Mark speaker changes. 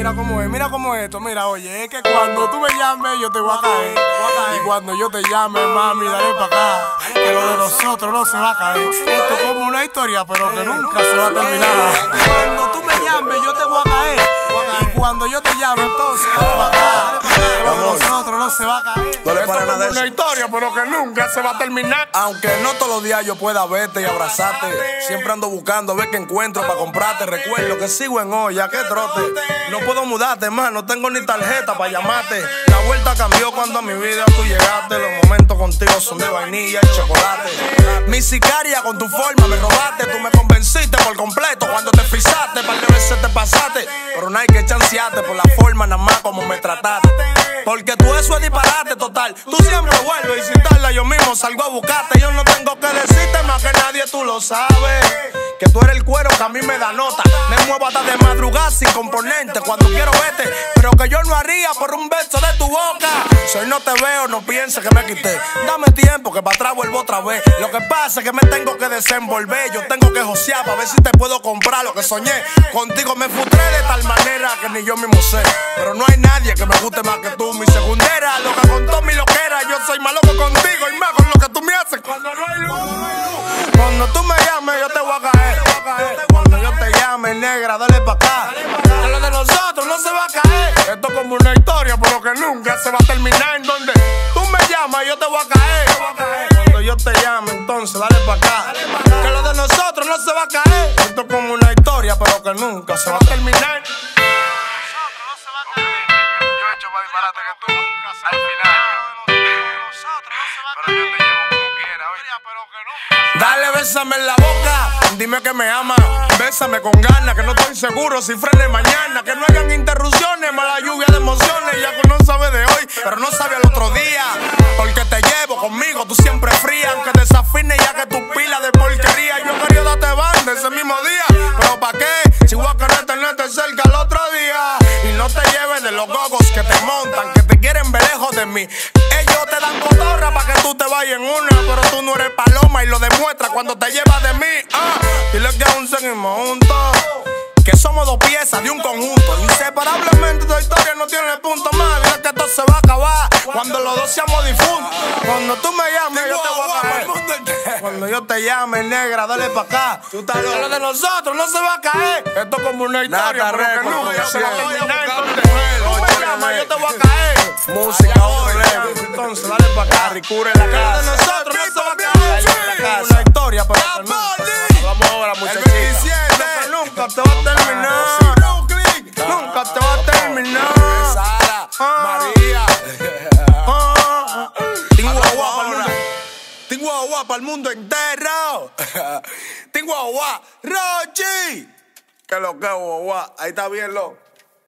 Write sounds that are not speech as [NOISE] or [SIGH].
Speaker 1: mira cómo es, mira cómo es esto. Mira, oye, es que cuando tú me llames, yo te voy a caer. Y cuando yo te llame, mami, dale para acá. Que lo de nosotros no se va a caer. Esto es como una historia, pero que nunca se va a terminar. Cuando tú me llames, yo te voy a caer. Y cuando yo te llame, entonces, se va a caer.
Speaker 2: No le
Speaker 1: Esto
Speaker 2: pares
Speaker 1: es
Speaker 2: nada de
Speaker 1: como una
Speaker 2: eso.
Speaker 1: historia, pero que nunca se va a terminar.
Speaker 2: Aunque no todos los días yo pueda verte y abrazarte, siempre ando buscando a ver qué encuentro para comprarte. Recuerdo que sigo en olla, que trote. No puedo mudarte más, no tengo ni tarjeta para llamarte. La vuelta cambió cuando a mi vida tú llegaste. Los momentos contigo son de vainilla y chocolate. Mi sicaria con tu forma me robaste. Tú me convenciste por completo cuando te frisaste. Par de veces te pasaste, pero no hay que chancearte por la forma nada más como me trataste. Porque tú eso es disparate total. Tú siempre vuelves y sin tarda yo mismo salgo a buscarte. Yo no tengo que decirte más que nadie, tú lo sabes. Que tú eres el cuero que a mí me da nota. Me muevo hasta de madrugada sin componente cuando quiero verte. Pero que yo no haría por un beso de tu boca. Si hoy no te veo, no pienses que me quité. Dame tiempo que para atrás vuelvo otra vez. Lo que pasa es que me tengo que desenvolver. Yo tengo que josear para ver si te puedo comprar lo que soñé. Contigo me frustré de tal manera que ni yo mismo sé. Pero no hay nadie que me guste más que tú, mi segundera. Lo que contó mi loquera, yo soy malo contigo y más con lo que tú me haces cuando no hay luz. Cuando tú me llames, yo te voy a caer. Negra, dale pa' acá. Que lo de nosotros no se va a caer. Esto es como una historia, pero que nunca se va a terminar. En donde tú me llamas, yo te voy a caer. Cuando yo te llame, entonces dale pa' acá. Que lo de nosotros no se va a caer. Esto es como una historia, pero que nunca se va a terminar. Bésame en la boca, dime que me ama. Bésame con ganas, que no estoy seguro si frene mañana. Que no hayan interrupciones, mala lluvia de emociones. Ya que no sabe de hoy, pero no sabe al otro día. Porque te llevo conmigo, tú siempre fría. Aunque desafine ya que tu pila de porquería. Yo quería darte banda ese mismo día. Pero ¿pa' qué? Si voy a querer tenerte cerca el otro día. Y no te lleves de los gogos que te montan, que te quieren ver lejos de mí. Te dan cotorra para que tú te vayas en una. Pero tú no eres paloma y lo demuestras cuando te llevas de mí. Ah, dile que aún seguimos juntos. Que somos dos piezas de un conjunto. Inseparablemente tu historia no tiene punto más. Dile que esto se va a acabar cuando los dos seamos difuntos. Cuando tú me llames, yo te voy a caer. Cuando yo te llame, negra, dale pa' acá. Que lo de nosotros no se va a caer. Esto es como una historia, pero que nunca se va a terminar. Tú me llamas, yo te voy a caer. Música. Entonces, dale pa' acá. Ricure la casa. de nosotros no se va a. Una historia, pero. Vamos ahora, muchachita. Que Nunca te va a terminar. Nunca te va a terminar.
Speaker 3: Sara,
Speaker 2: Ah.
Speaker 3: María.
Speaker 2: Ah. Tengo agua para el mundo. El entero. [LAUGHS] Tengo agua. Rochi. Que lo que agua. Ahí está bien, lo.